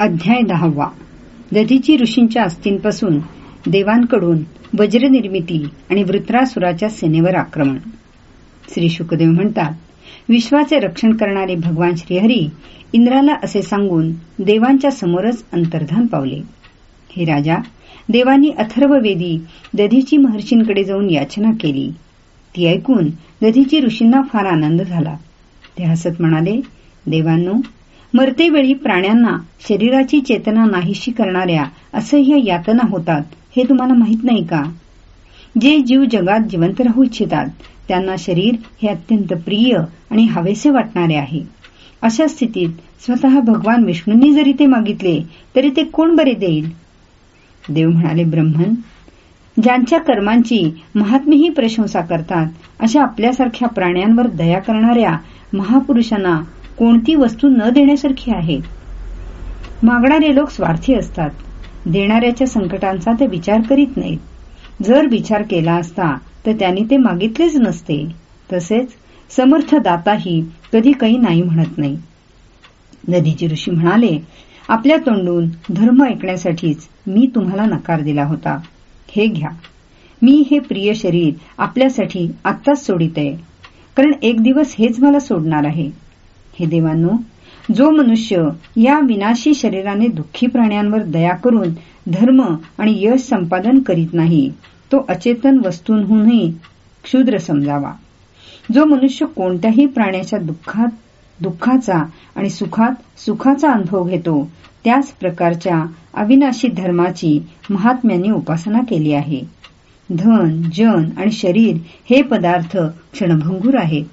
अध्याय दहावा. दधीची ऋषींच्या अस्थींपासून देवांकडून वज्रनिर्मिती आणि वृत्रासुराच्या सेनेवर आक्रमण. श्री शुकदेव म्हणतात विश्वाचे रक्षण करणारे भगवान श्रीहरी इंद्राला असे सांगून देवांच्या समोरच अंतर्धान पावले. हे राजा देवांनी अथर्ववेदी दधीची महर्षींकडे जाऊन याचना केली. ती ऐकून दधीची ऋषींना फार आनंद झाला. ते हसत म्हणाले देवांनो मरतेवेळी प्राण्यांना शरीराची चेतना नाहीशी करणाऱ्या असह्य यातना होतात हे तुम्हाला माहीत नाही का? जे जीव जगात जिवंत राहू इच्छितात त्यांना शरीर हे अत्यंत प्रिय आणि हवेसे वाटणारे आहे. अशा स्थितीत स्वतः भगवान विष्णूंनी जरी ते मागितले तरी ते कोण बरे देईल? देव म्हणाले ब्रह्मन ज्यांच्या कर्मांची महात्मेही प्रशंसा करतात अशा आपल्यासारख्या प्राण्यांवर दया करणाऱ्या महापुरुषांना कोणती वस्तू न देण्यासारखी आहे? मागणारे लोक स्वार्थी असतात. देणाऱ्याच्या संकटांचा ते विचार करीत नाहीत. जर विचार केला असता तर त्यांनी ते मागितलेच नसते. तसेच समर्थ दाताही कधी काही नाही म्हणत नाही. नदीची ऋषी म्हणाले आपल्या तोंडून धर्म ऐकण्यासाठीच मी तुम्हाला नकार दिला होता. हे घ्या. मी हे प्रिय शरीर आपल्यासाठी आत्ताच सोडित आहे कारण एक दिवस हेच मला सोडणार आहे. हे देवांनो जो मनुष्य या विनाशी शरीराने दुःखी प्राण्यांवर दया करून धर्म आणि यश संपादन करीत नाही तो अचेतन वस्तूंहूनही क्षुद्र समजावा. जो मनुष्य कोणत्याही प्राण्याच्या दुःखात दुःखाचा आणि सुखात सुखाचा अनुभव घेतो त्याच प्रकारच्या अविनाशी धर्माची महात्म्यांनी उपासना केली आहे. धन जन आणि शरीर हे पदार्थ क्षणभंगूर आहेत.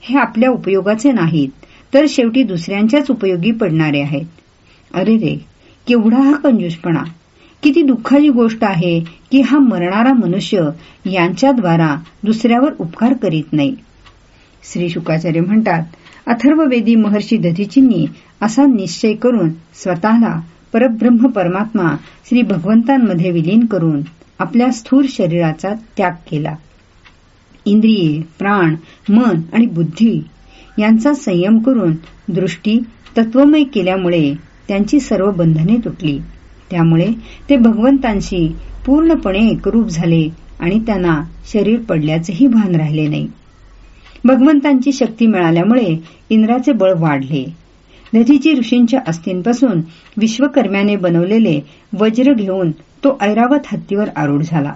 हे आपल्या उपयोगाचे नाहीत. तर शेवटी दुसऱ्यांच्याच उपयोगी पडणारे आहेत. अरे रे केवढा हा कंजूसपणा. किती दुःखाची गोष्ट आहे की हा मरणारा मनुष्य यांच्याद्वारा दुसऱ्यावर उपकार करीत नाही. श्री शुकाचार्य म्हणतात अथर्ववेदी महर्षी दधीचींनी असा निश्चय करून स्वतःला परब्रह्म परमात्मा श्री भगवंतांमध्ये विलीन करून आपल्या स्थूर शरीराचा त्याग केला. इंद्रिये प्राण मन आणि बुद्धी यांचा संयम करून दृष्टी तत्वमय केल्यामुळे त्यांची सर्व बंधने तुटली. त्यामुळे ते भगवंतांशी पूर्णपणे एकरूप झाले आणि त्यांना शरीर पडल्याचेही भान राहिले नाही. भगवंतांची शक्ती मिळाल्यामुळे इंद्राचे बळ वाढले. दधीची ऋषींच्या अस्थींपासून विश्वकर्म्याने बनवलेले वज्र घेऊन तो ऐरावत हत्तीवर आरूढ झाला.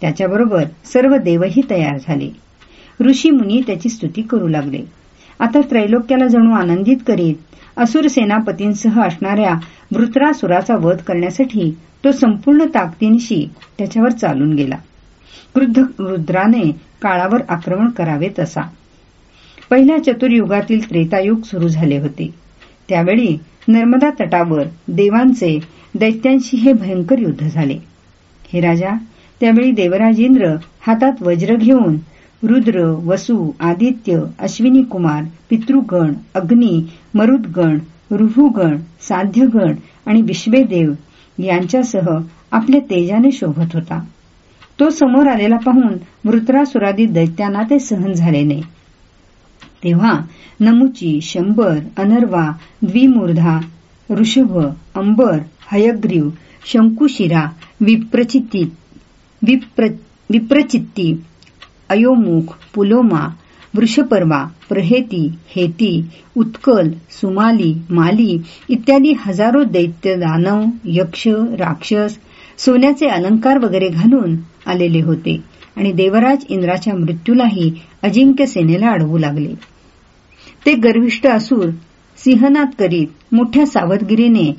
त्याच्याबरोबर सर्व देवही तयार झाले. ऋषी मुनी त्याची स्तुती करू लागले. आता त्रैलोक्याला जणू आनंदित करीत असुर सेनापतींसह असणाऱ्या वृत्रासुराचा वध करण्यासाठी तो संपूर्ण ताकदीनिशी त्याच्यावर चालून गेला. क्रुद्ध रुद्राने काळावर आक्रमण करावे तसा. पहिल्या चतुर्युगातील त्रेतायुग सुरू झाले होते. त्यावेळी नर्मदा तटावर देवांचे दैत्यांशी हे भयंकर युद्ध झाले. हे राजा त्यावेळी देवराजेंद्र हातात वज्र घेऊन रुद्र वसु आदित्य अश्विनी कुमार पितृगण अग्नी मरुदगण रुहुगण साध्यगण आणि विश्वेदेव यांच्यासह आपल्या तेजाने शोभत होता. तो समोर आलेला पाहून वृत्रासुरादी दैत्यांना ते सहन झाले नाही. तेव्हा नमुची शंभर अनर्वा द्विमूर्धा ऋषभ अंबर हयग्रीव शंकुशिरा विप्रचित्ती विप्र, विप्रचित्ती अयोमुख पुलोमा वृषपर्वा प्रहेती हेती उत्कल सुमाली माली इत्यादी हजारो दैत्य दानव यक्ष राक्षस सोन्याचे अलंकार वगैरे घालून आलेले होते आणि देवराज इंद्राच्या मृत्यूलाही अजिंक्य सेनेला अडवू लागले. ते गर्विष्ट असून सिंहनाद करीत मोठ्या सावधगिरीने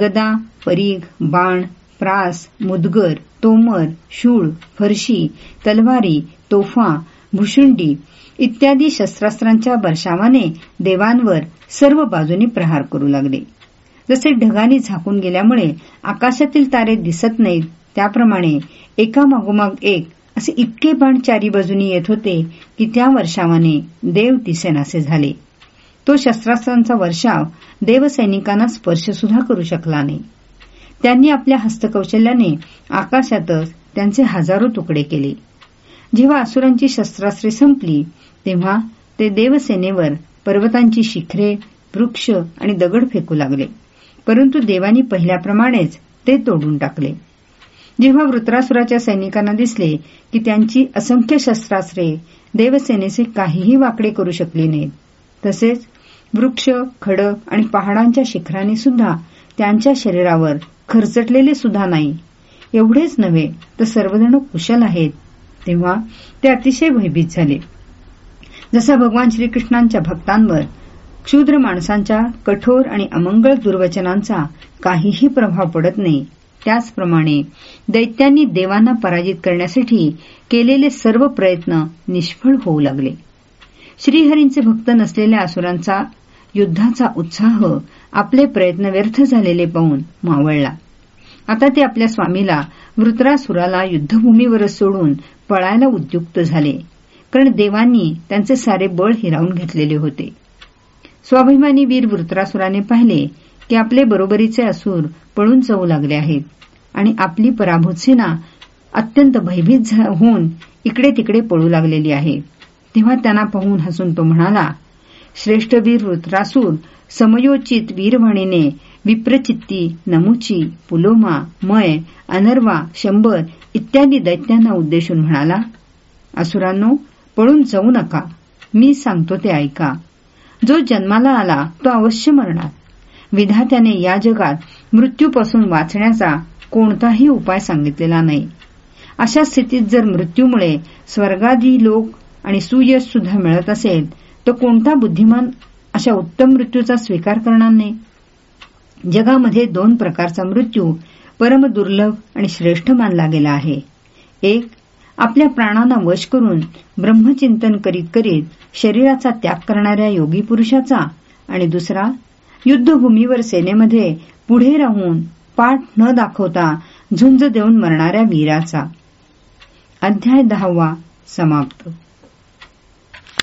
गदा परीघ बाण प्रास मुदगर तोमर शूळ फरशी तलवारी तोफा भुशुंडी इत्यादी शस्त्रास्त्रांच्या वर्षावाने देवांवर सर्व बाजूनी प्रहार करू लागले. जसे ढगानी झाकून गेल्यामुळे आकाशातील तारे दिसत नाहीत त्याप्रमाणे एकामागोमाग एक असे इतके बाण चारी बाजूनी येत होते की त्या वर्षावाने देव दिसेनासे झाले. तो शस्त्रास्त्रांचा वर्षाव देवसैनिकांना स्पर्श सुद्धा करू शकला नाही. त्यांनी आपल्या हस्तकौशल्याने आकाशातच त्यांचे हजारो तुकडे केले. जेव्हा असुरांची शस्त्रास्त्रे संपली तेव्हा ते देवसेनेवर पर्वतांची शिखरे वृक्ष आणि दगड फेकू लागले. परंतु देवानी पहिल्याप्रमाणेच ते तोडून टाकले. जेव्हा वृत्रासुराच्या सैनिकांना दिसले की त्यांची असंख्य शस्त्रास्त्रे देवसेनेचे काहीही वाकडे करू शकली नाहीत तसेच वृक्ष खडक आणि पहाडांच्या शिखरांनी सुद्धा त्यांच्या शरीरावर खरचटलेले सुद्धा नाही. एवढेच नव्हे तर सर्वजण कुशल आहेत. तेव्हा ते अतिशय भयभीत झाले. जसा भगवान श्रीकृष्णांच्या भक्तांवर क्षुद्र माणसांच्या कठोर आणि अमंगळ दुर्वचनांचा काहीही प्रभाव पडत नाही. त्याचप्रमाणे दैत्यांनी देवांना पराजित करण्यासाठी केलेले सर्व प्रयत्न निष्फळ होऊ लागले. श्रीहरींचे भक्त नसलेल्या असुरांचा युद्धाचा उत्साह आपले प्रयत्न व्यर्थ झालेले पाहून मावळला. आता ते आपल्या स्वामीला वृत्रासुराला युद्धभूमीवरच सोडून पळायला उद्युक्त झाले. कारण देवांनी त्यांचे सारे बळ हिरावून घेतलेले होते. स्वाभिमानी वीर वृत्रासुराने पाहिले की आपले बरोबरीचे असुर पळून जाऊ लागले आहेत आणि आपली पराभूत सेना अत्यंत भयभीत होऊन इकडे तिकडे पळू लागलेली आहे. तेव्हा त्यांना पाहून हसून तो म्हणाला श्रेष्ठ वीर वृत्रासूर समयोचित वीरवाणीने विप्रचित्ती नमुची पुलोमा मय अनर्वा शंभर इत्यादी दैत्यांना उद्देशून म्हणाला असुरांनो पळून जाऊ नका. मी सांगतो ते ऐका. जो जन्माला आला तो अवश्य मरणार. विधात्याने या जगात मृत्यूपासून वाचण्याचा कोणताही उपाय सांगितलेला नाही. अशा स्थितीत जर मृत्यूमुळे स्वर्गादी लोक आणि सुयश सुद्धा मिळत असेल तर कोणता बुद्धिमान अशा उत्तम मृत्यूचा स्वीकार करणार नाही? जगामध्ये दोन प्रकारचा मृत्यू परमदुर्लभ आणि श्रेष्ठ मानला गेला आहे. एक आपल्या प्राणांना वश करून ब्रह्मचिंतन करीत करीत शरीराचा त्याग करणाऱ्या योगी पुरुषाचा आणि दुसरा युद्धभूमीवर सेनेमध्ये पुढे राहून पाठ न दाखवता झुंज देऊन मरणाऱ्या वीराचा. अध्याय दहावा समाप्त.